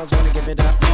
girls wanna give it up.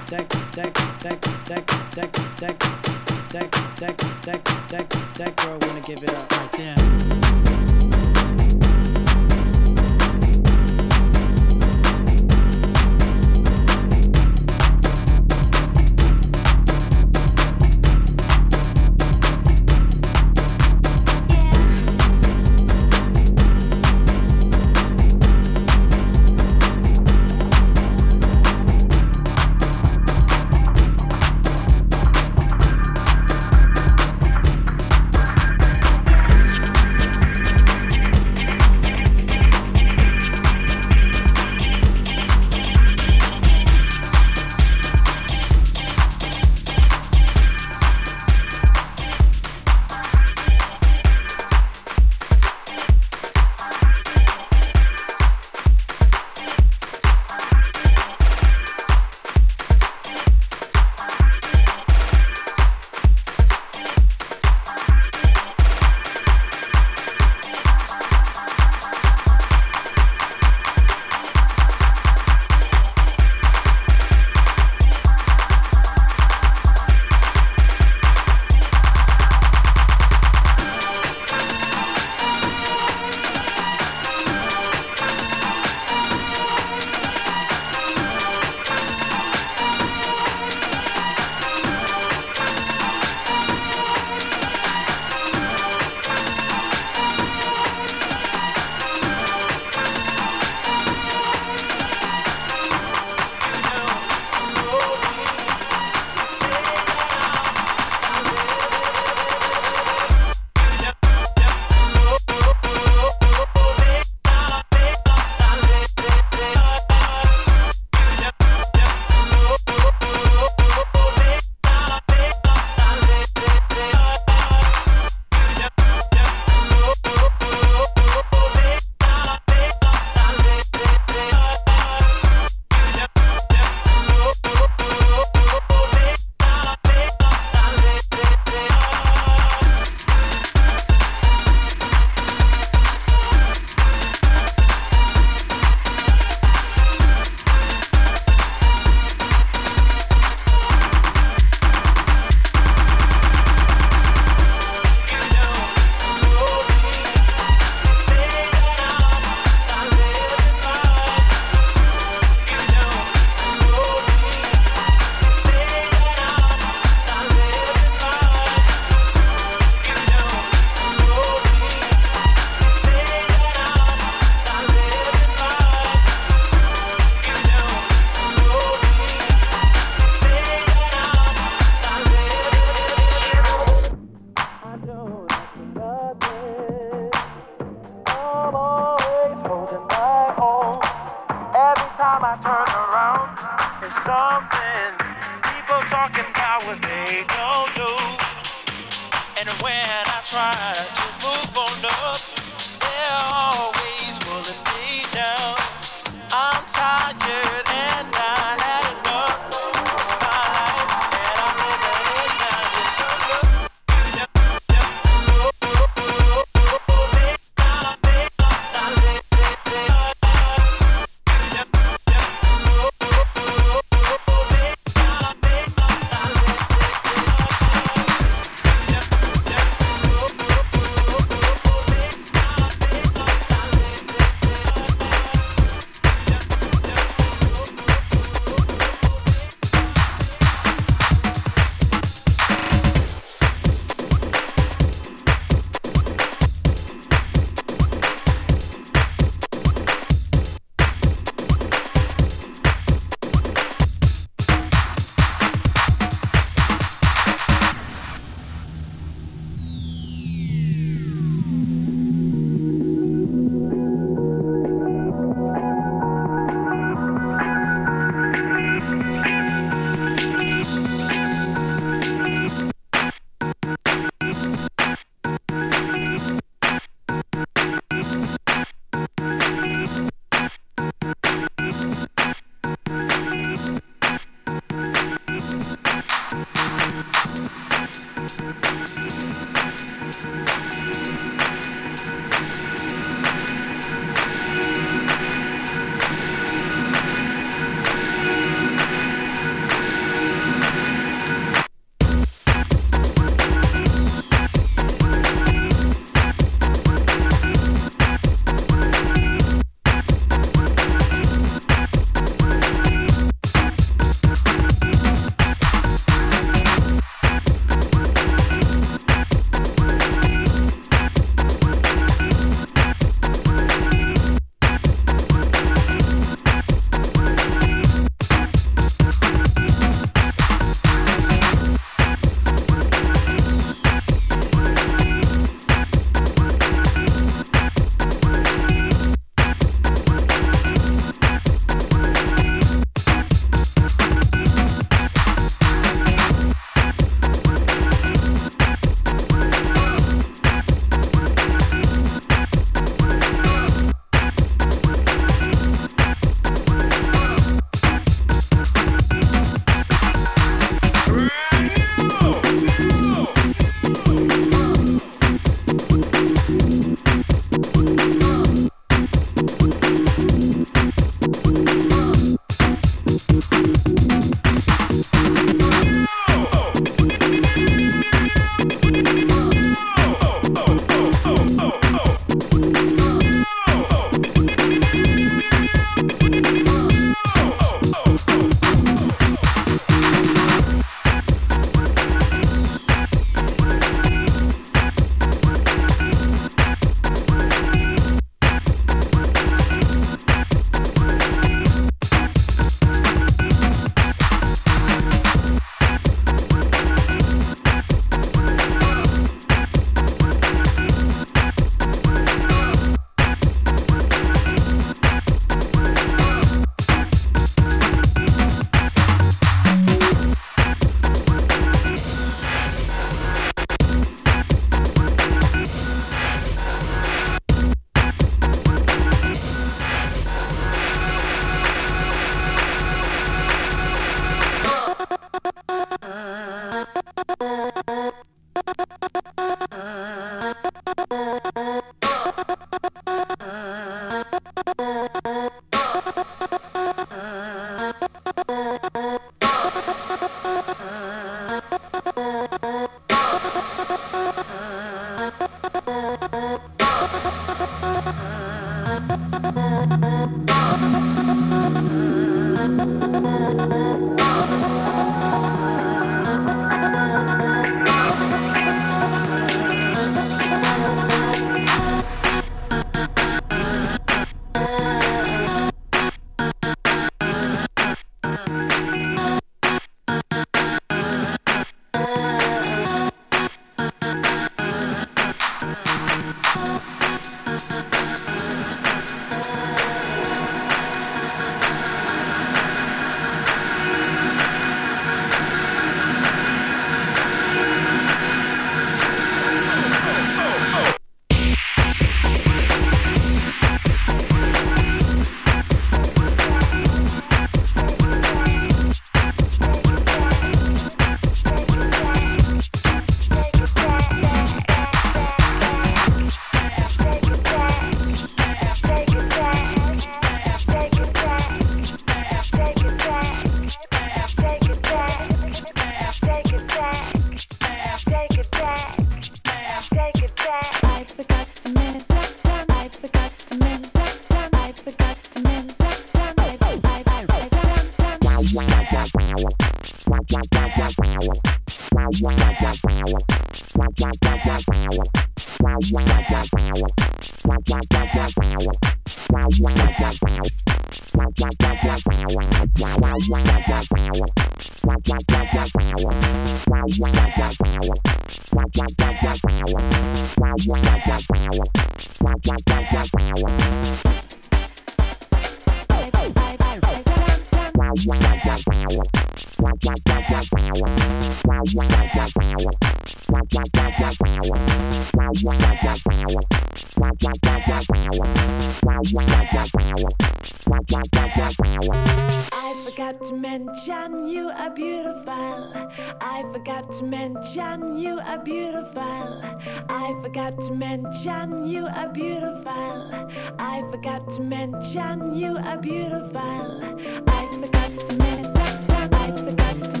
Forgot to mention you are beautiful. I forgot to mention you are beautiful. I forgot to mention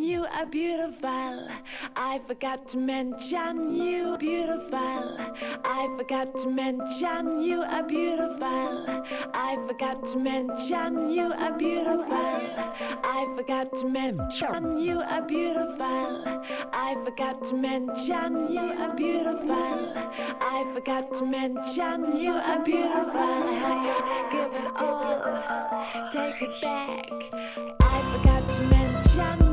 you are beautiful. I forgot to mention you are beautiful. I forgot to mention you a beautiful. I forgot to mention you are beautiful. I forgot to mention you are beautiful. Give it all, take it back. I forgot to mention you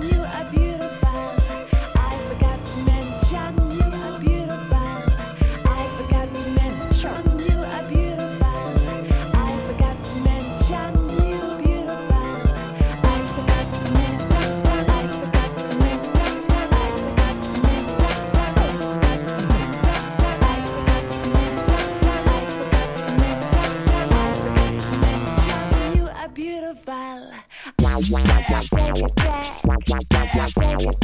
Yeah.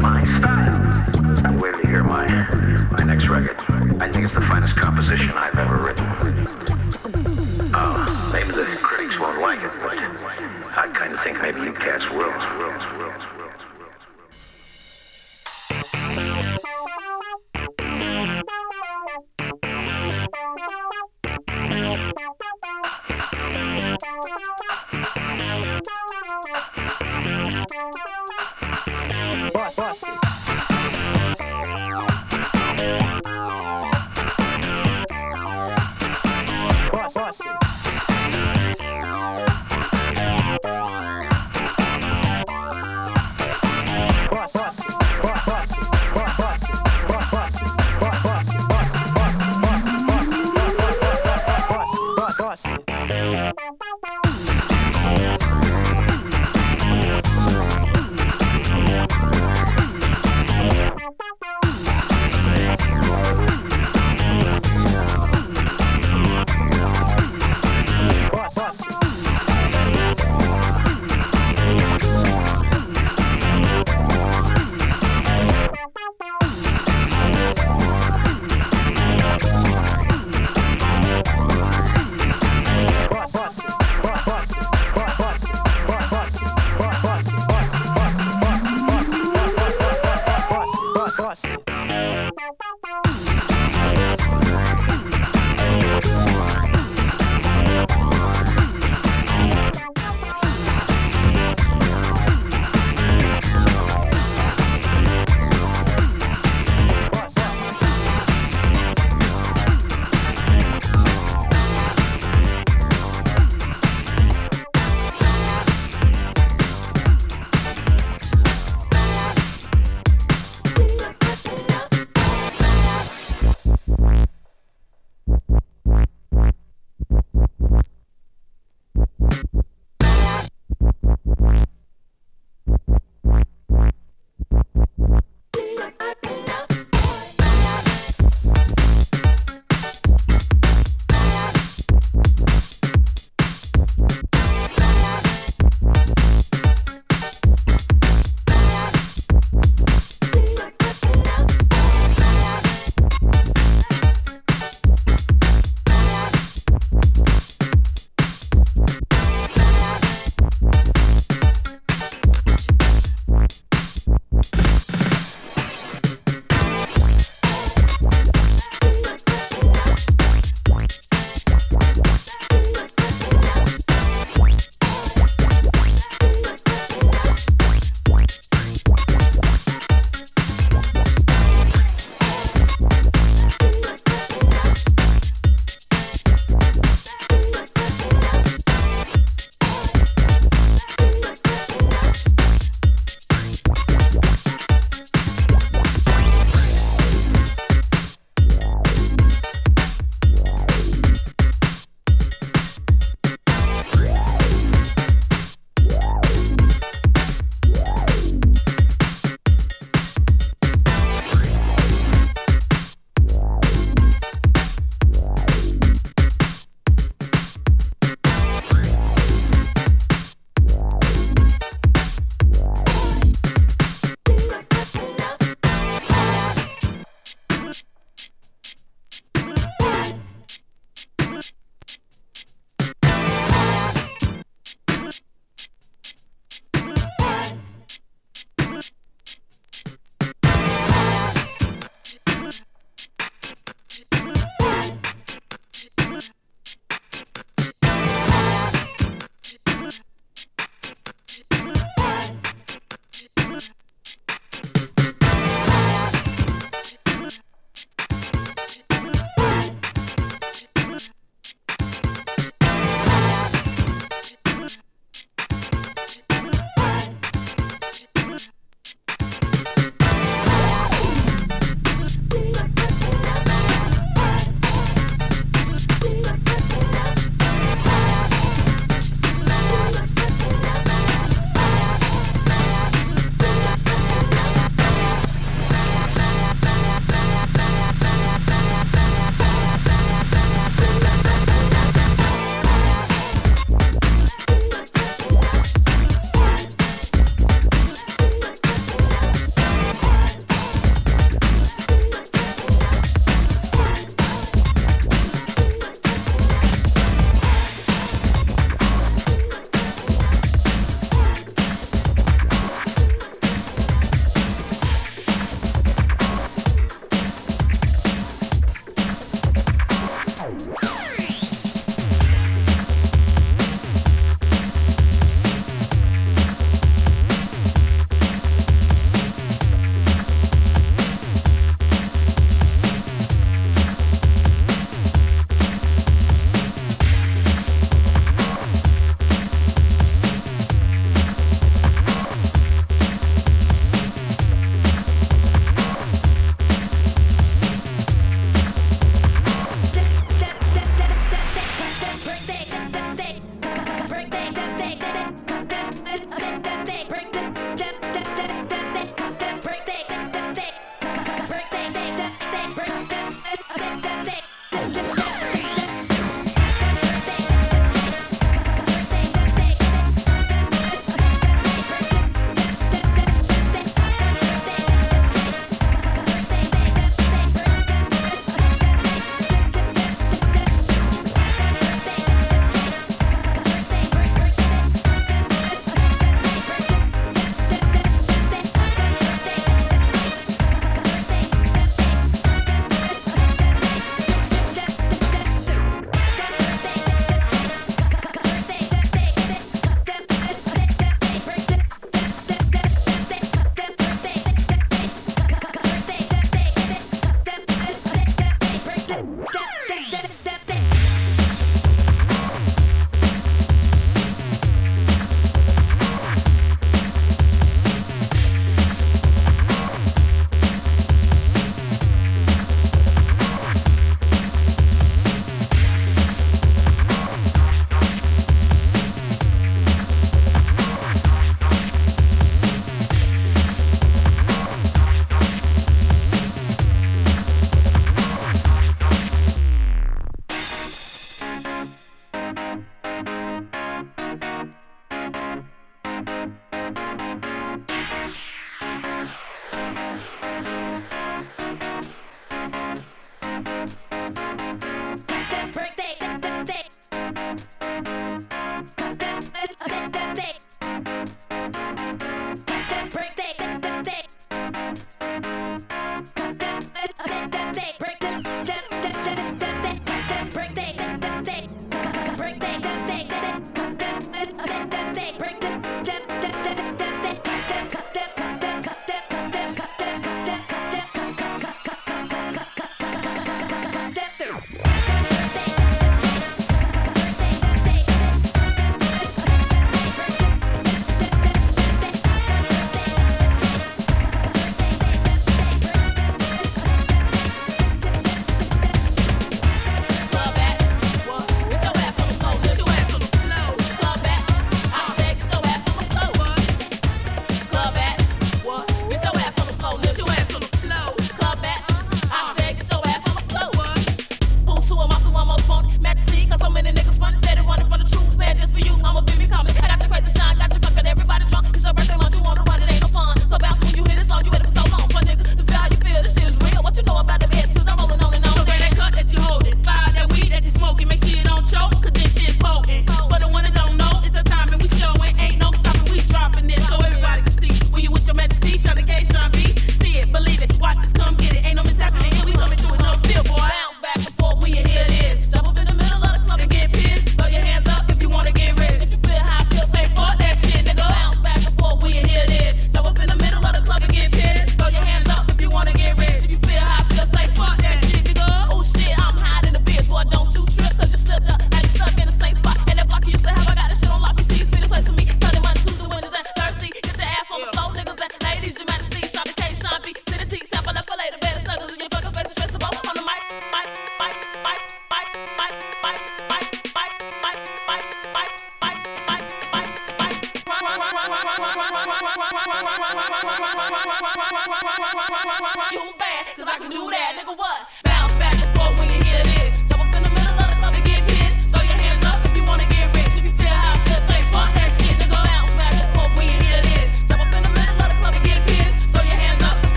my style. I'm waiting to hear my, my next record. I think it's the finest composition I've ever written.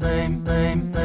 time, time.